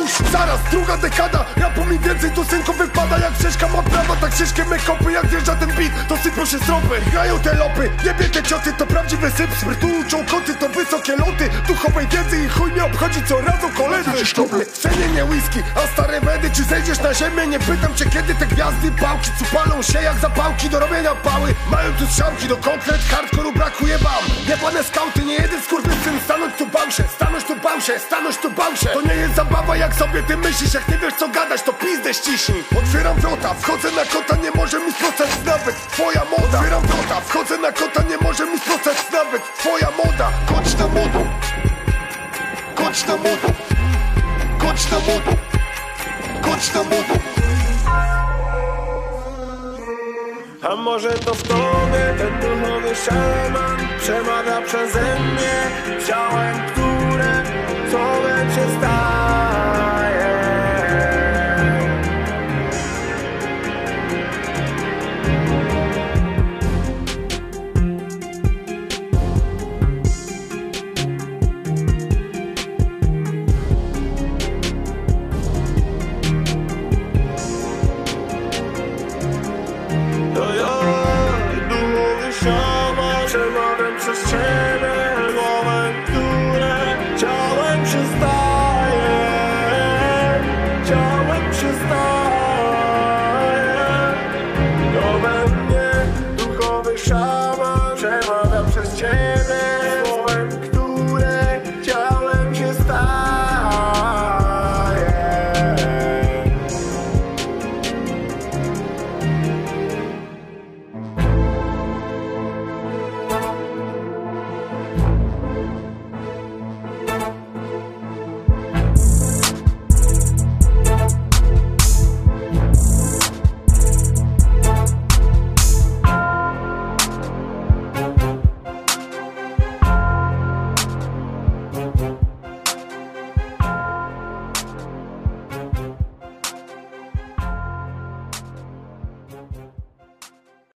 już Zaraz, druga dekada. Rapu mi więcej do synku wypada Jak ścieżka ma prawa, tak ścieżkie me kopy Jak wjeżdża ten beat, to sypią się stropy. Grają te lopy, jebie te cioty To prawdziwy syp, sprytu uczą koty To wysokie loty, duchowej wiedzy I chuj mnie obchodzi co koledzy Cenię nie whisky, a stare wedy. Czy zejdziesz na ziemię? Nie pytam cię kiedy te gwiazdy Pałki, co palą się jak zapałki Do robienia pały. Mają tu strzałki do konkret Hardkoru brakuje wam. Jebane skauty, nie jeden skurwysyn. Stanąć tu bał się, stanąć tu bał się Stanąć tu bał się. To nie jest zabawa jak sobie ty myślisz. Jak nie wiesz co gadać to pizdę ściśnij. Otwieram wrota, wchodzę na kota Nie może mi sprostać nawet. Twoja moda. Otwieram wrota, wchodzę na kota Nie może mi sprostać nawet. Twoja moda. Chodź na modą Chodź na modą Chodź na modą Chodź na modą A może to w tobie ten duchowy szaleman Przemawia przeze mnie? Ciałem, które Chciałem przez ciebie głowę, które ciałem przystaje. Ciałem przystaje. To we mnie duchowy szaman Przemawia przez ciebie.